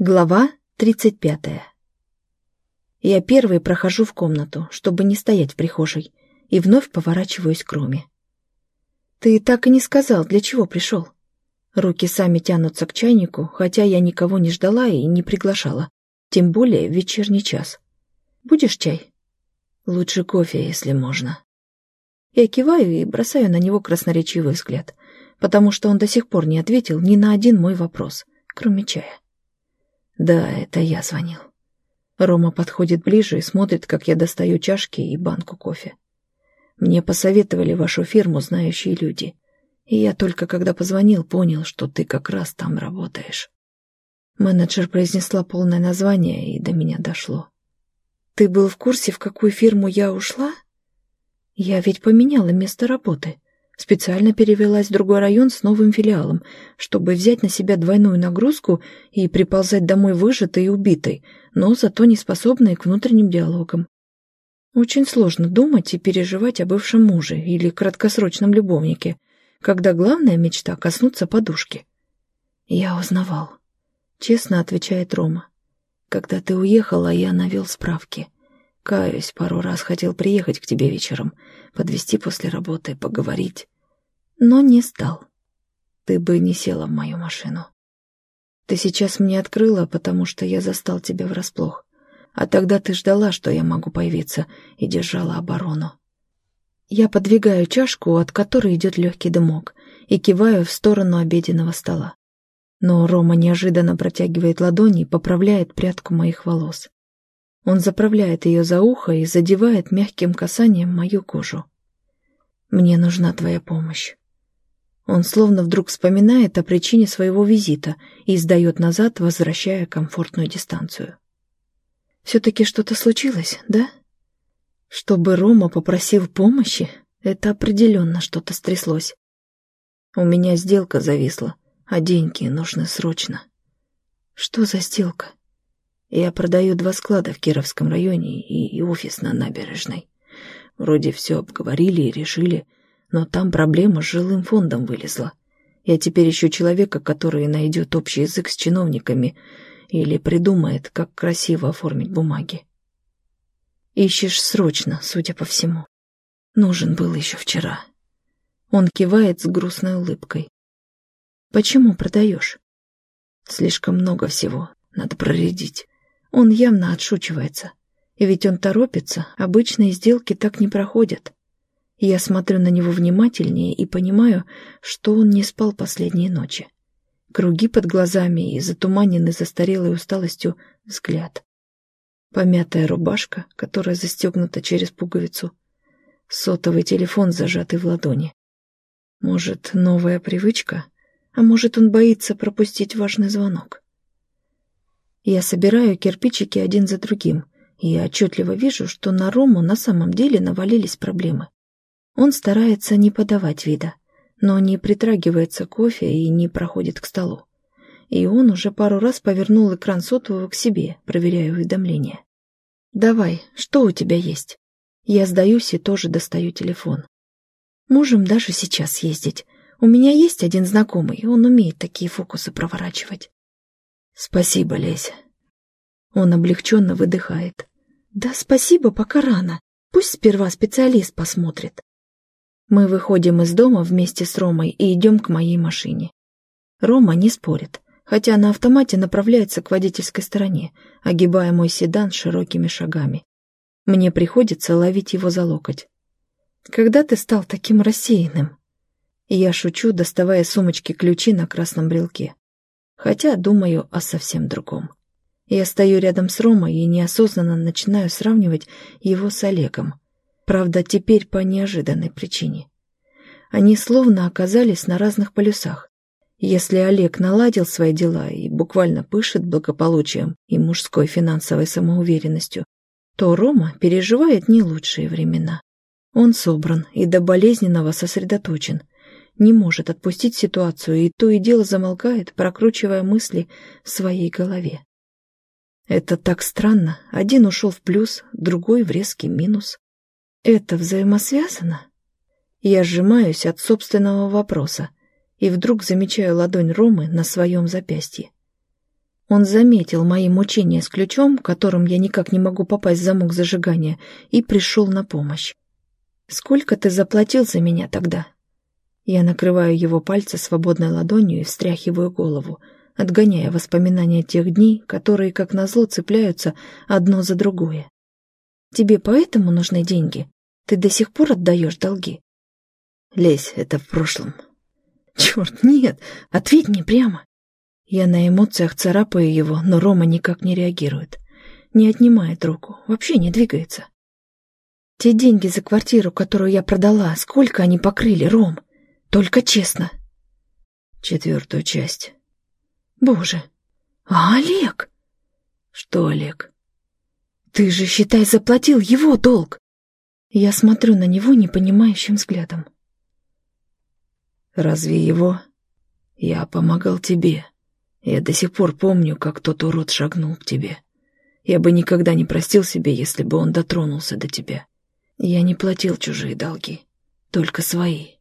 Глава 35. Я первый прохожу в комнату, чтобы не стоять в прихожей, и вновь поворачиваюсь к Роме. «Ты так и не сказал, для чего пришел?» Руки сами тянутся к чайнику, хотя я никого не ждала и не приглашала, тем более в вечерний час. «Будешь чай?» «Лучше кофе, если можно». Я киваю и бросаю на него красноречивый взгляд, потому что он до сих пор не ответил ни на один мой вопрос, кроме чая. Да, это я звонил. Рома подходит ближе и смотрит, как я достаю чашки и банку кофе. Мне посоветовали вашу фирму знающие люди. И я только когда позвонил, понял, что ты как раз там работаешь. Менеджер произнесла полное название, и до меня дошло. Ты был в курсе, в какую фирму я ушла? Я ведь поменяла место работы. Специально перевелась в другой район с новым филиалом, чтобы взять на себя двойную нагрузку и приползать домой выжатой и убитой, но зато не способной к внутренним диалогам. Очень сложно думать и переживать о бывшем муже или краткосрочном любовнике, когда главная мечта — коснуться подушки. «Я узнавал», — честно отвечает Рома. «Когда ты уехала, я навел справки». Каюсь, пару раз хотел приехать к тебе вечером, подвести после работы, поговорить. Но не стал. Ты бы не села в мою машину. Ты сейчас мне открыла, потому что я застал тебя врасплох. А тогда ты ждала, что я могу появиться, и держала оборону. Я подвигаю чашку, от которой идет легкий дымок, и киваю в сторону обеденного стола. Но Рома неожиданно протягивает ладони и поправляет прядку моих волос. Он заправляет ее за ухо и задевает мягким касанием мою кожу. «Мне нужна твоя помощь». Он словно вдруг вспоминает о причине своего визита и сдает назад, возвращая комфортную дистанцию. «Все-таки что-то случилось, да?» Чтобы Рома попросил помощи, это определенно что-то стряслось. У меня сделка зависла, а деньги нужны срочно. Что за сделка? Я продаю два склада в Кировском районе и офис на набережной. Вроде все обговорили и решили, но там проблема с жилым фондом вылезла. Я теперь ищу человека, который найдет общий язык с чиновниками или придумает, как красиво оформить бумаги. Ищешь срочно, судя по всему. Нужен был еще вчера. Он кивает с грустной улыбкой. Почему продаешь? Слишком много всего, надо проредить. Он явно отшучивается. Ведь он торопится, обычные сделки так не проходят. Я смотрю на него внимательнее и понимаю, что он не спал последние ночи. Круги под глазами и затуманенный застарелой усталостью взгляд. Помятая рубашка, которая застегнута через пуговицу. Сотовый телефон, зажатый в ладони. Может, новая привычка? А может, он боится пропустить важный звонок? Я собираю кирпичики один за другим, и отчетливо вижу, что на Рому на самом деле навалились проблемы. Он старается не подавать вида, но не притрагивается кофе и не проходит к столу. И он уже пару раз повернул экран сотового к себе, проверяя уведомления. «Давай, что у тебя есть?» Я сдаюсь и тоже достаю телефон. Можем даже сейчас ездить. У меня есть один знакомый, он умеет такие фокусы проворачивать. «Спасибо, Леся». Он облегченно выдыхает. «Да спасибо, пока рано. Пусть сперва специалист посмотрит». Мы выходим из дома вместе с Ромой и идем к моей машине. Рома не спорит, хотя на автомате направляется к водительской стороне, огибая мой седан широкими шагами. Мне приходится ловить его за локоть. «Когда ты стал таким рассеянным?» Я шучу, доставая сумочки ключи на красном брелке хотя думаю о совсем другом. Я стою рядом с Ромой и неосознанно начинаю сравнивать его с Олегом. Правда, теперь по неожиданной причине. Они словно оказались на разных полюсах. Если Олег наладил свои дела и буквально пышет благополучием и мужской финансовой самоуверенностью, то Рома переживает не лучшие времена. Он собран и до болезненного сосредоточен – не может отпустить ситуацию и то и дело замолкает, прокручивая мысли в своей голове. Это так странно. Один ушел в плюс, другой в резкий минус. Это взаимосвязано? Я сжимаюсь от собственного вопроса и вдруг замечаю ладонь Ромы на своем запястье. Он заметил мои мучения с ключом, которым я никак не могу попасть в замок зажигания, и пришел на помощь. «Сколько ты заплатил за меня тогда?» Я накрываю его пальцы свободной ладонью и встряхиваю голову, отгоняя воспоминания тех дней, которые, как назло, цепляются одно за другое. «Тебе поэтому нужны деньги? Ты до сих пор отдаешь долги?» «Лезь, это в прошлом». «Черт, нет! Ответь мне прямо!» Я на эмоциях царапаю его, но Рома никак не реагирует. Не отнимает руку, вообще не двигается. Те деньги за квартиру, которую я продала, сколько они покрыли, Ром? Только честно. Четвертую часть. Боже. А Олег? Что Олег? Ты же, считай, заплатил его долг. Я смотрю на него непонимающим взглядом. Разве его? Я помогал тебе. Я до сих пор помню, как тот урод шагнул к тебе. Я бы никогда не простил себе, если бы он дотронулся до тебя. Я не платил чужие долги, только свои.